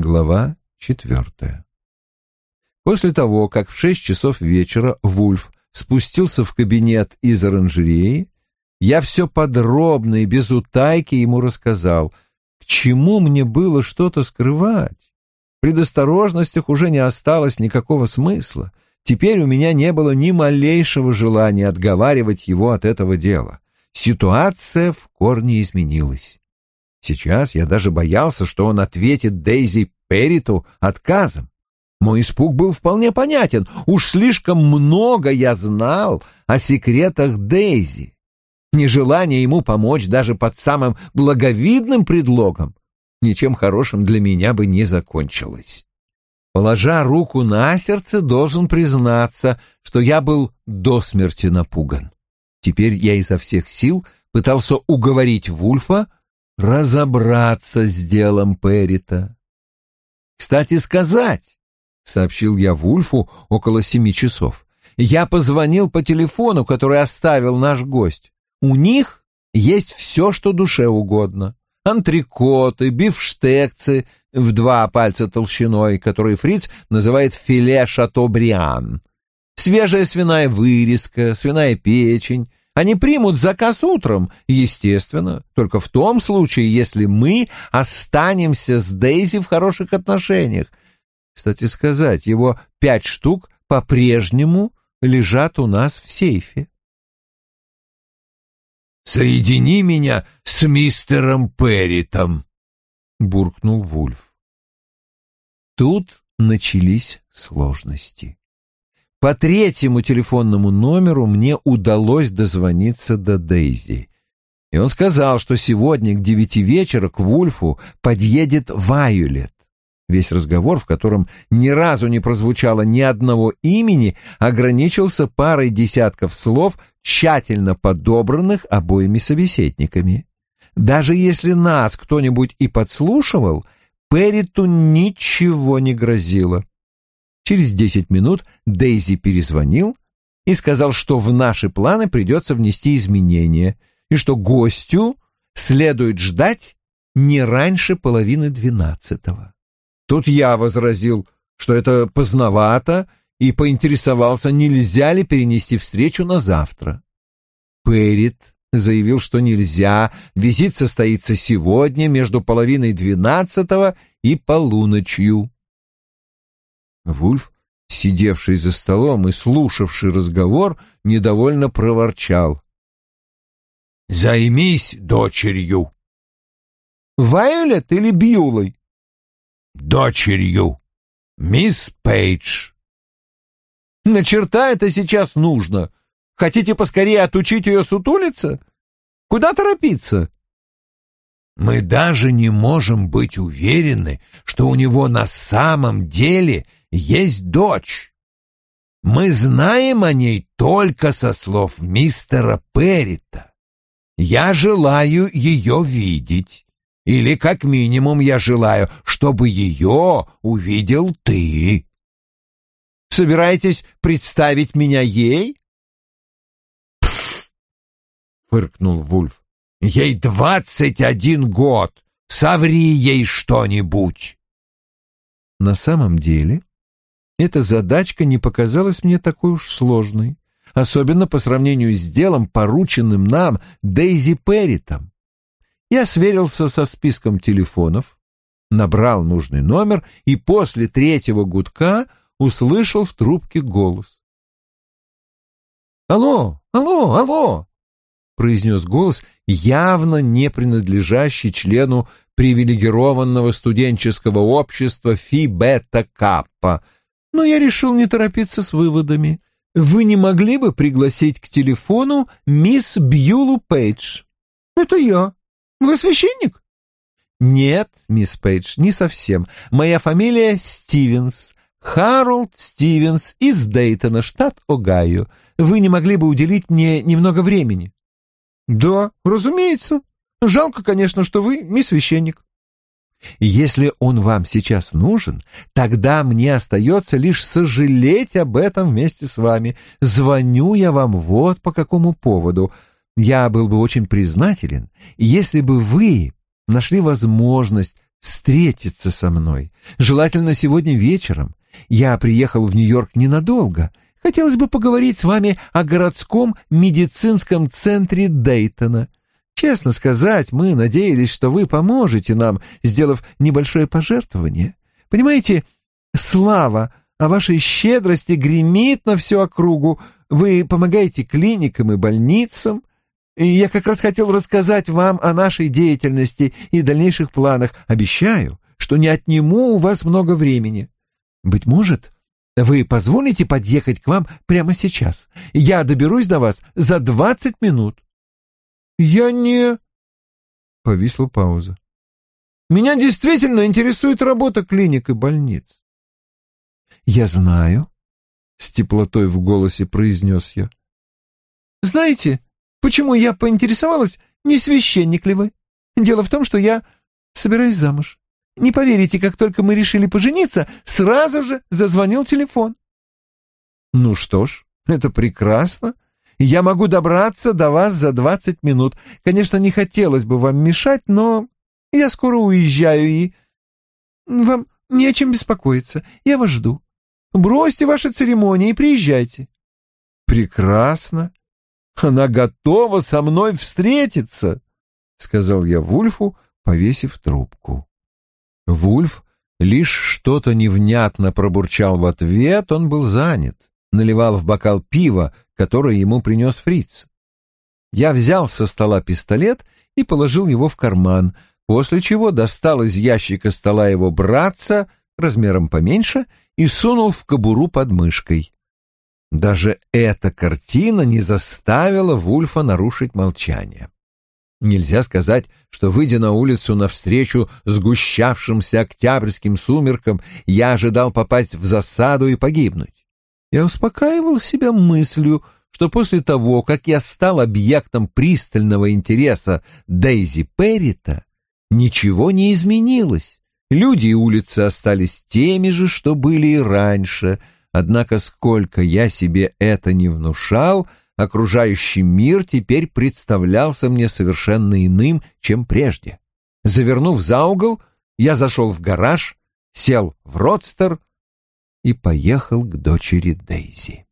Глава четвертая. После того, как в шесть часов вечера Вульф спустился в кабинет из оранжереи, я все подробно и без утайки ему рассказал, к чему мне было что-то скрывать. В предосторожностях уже не осталось никакого смысла. Теперь у меня не было ни малейшего желания отговаривать его от этого дела. Ситуация в корне изменилась. Сейчас я даже боялся, что он ответит Дейзи Перриту отказом. Мой испуг был вполне понятен. Уж слишком много я знал о секретах Дейзи. Нежелание ему помочь даже под самым благовидным предлогом ничем хорошим для меня бы не закончилось. Положа руку на сердце, должен признаться, что я был до смерти напуган. Теперь я изо всех сил пытался уговорить Вульфа разобраться с делом Перрита. «Кстати сказать», — сообщил я Вульфу около семи часов, — «я позвонил по телефону, который оставил наш гость. У них есть все, что душе угодно. Антрикоты, бифштекцы в два пальца толщиной, которые фриц называет филе шатобриан. Свежая свиная вырезка, свиная печень, они примут заказ утром, естественно, только в том случае, если мы останемся с Дейзи в хороших отношениях. Кстати сказать, его пять штук по-прежнему лежат у нас в сейфе. «Соедини меня с мистером Перритом», — буркнул Вульф. Тут начались сложности. По третьему телефонному номеру мне удалось дозвониться до Дейзи. И он сказал, что сегодня к девяти вечера к Вульфу подъедет Вайолет. Весь разговор, в котором ни разу не прозвучало ни одного имени, ограничился парой десятков слов, тщательно подобранных обоими собеседниками. Даже если нас кто-нибудь и подслушивал, Перриту ничего не грозило. Через десять минут Дейзи перезвонил и сказал, что в наши планы придется внести изменения и что гостю следует ждать не раньше половины двенадцатого. Тут я возразил, что это поздновато, и поинтересовался, нельзя ли перенести встречу на завтра. Перрит заявил, что нельзя, визит состоится сегодня между половиной двенадцатого и полуночью. Вульф, сидевший за столом и слушавший разговор, недовольно проворчал. «Займись дочерью». «Вайолет или Бьюлой?» «Дочерью. Мисс Пейдж». «На черта это сейчас нужно? Хотите поскорее отучить ее сутулиться? Куда торопиться?» Мы даже не можем быть уверены, что у него на самом деле есть дочь. Мы знаем о ней только со слов мистера Перрита. Я желаю ее видеть. Или, как минимум, я желаю, чтобы ее увидел ты. Собираетесь представить меня ей? Фыркнул Вульф. Ей двадцать один год. Соври ей что-нибудь. На самом деле, эта задачка не показалась мне такой уж сложной, особенно по сравнению с делом, порученным нам Дейзи Перритом. Я сверился со списком телефонов, набрал нужный номер и после третьего гудка услышал в трубке голос. «Алло, алло, алло!» — произнес голос, явно не принадлежащий члену привилегированного студенческого общества Фи Бета Каппа — но я решил не торопиться с выводами. Вы не могли бы пригласить к телефону мисс Бьюлу Пейдж? Это я. Вы священник? Нет, мисс Пейдж, не совсем. Моя фамилия Стивенс. Харолд Стивенс из Дейтона, штат Огайо. Вы не могли бы уделить мне немного времени? Да, разумеется. Жалко, конечно, что вы не священник. Если он вам сейчас нужен, тогда мне остается лишь сожалеть об этом вместе с вами. Звоню я вам вот по какому поводу. Я был бы очень признателен, если бы вы нашли возможность встретиться со мной, желательно сегодня вечером. Я приехал в Нью-Йорк ненадолго. Хотелось бы поговорить с вами о городском медицинском центре Дейтона. Честно сказать, мы надеялись, что вы поможете нам, сделав небольшое пожертвование. Понимаете, слава о вашей щедрости гремит на всю округу. Вы помогаете клиникам и больницам. И я как раз хотел рассказать вам о нашей деятельности и дальнейших планах. Обещаю, что не отниму у вас много времени. Быть может, вы позволите подъехать к вам прямо сейчас? Я доберусь до вас за двадцать минут. Я не... Повисла пауза. Меня действительно интересует работа клиник и больниц. Я знаю, с теплотой в голосе произнес я. Знаете, почему я поинтересовалась, не священник ли вы? Дело в том, что я собираюсь замуж. Не поверите, как только мы решили пожениться, сразу же зазвонил телефон. Ну что ж, это прекрасно. Я могу добраться до вас за двадцать минут. Конечно, не хотелось бы вам мешать, но я скоро уезжаю и... Вам не о чем беспокоиться. Я вас жду. Бросьте ваши церемонии и приезжайте. Прекрасно. Она готова со мной встретиться, сказал я Вульфу, повесив трубку. Вульф лишь что-то невнятно пробурчал в ответ, он был занят, наливал в бокал пива, которое ему принес фриц. Я взял со стола пистолет и положил его в карман, после чего достал из ящика стола его братца размером поменьше и сунул в кобуру под мышкой. Даже эта картина не заставила Вульфа нарушить молчание. Нельзя сказать, что, выйдя на улицу навстречу сгущавшимся октябрьским сумеркам, я ожидал попасть в засаду и погибнуть. Я успокаивал себя мыслью, что после того, как я стал объектом пристального интереса Дейзи Перрита, ничего не изменилось. Люди и улицы остались теми же, что были и раньше, однако сколько я себе это не внушал — окружающий мир теперь представлялся мне совершенно иным, чем прежде. Завернув за угол, я зашел в гараж, сел в родстер и поехал к дочери Дейзи.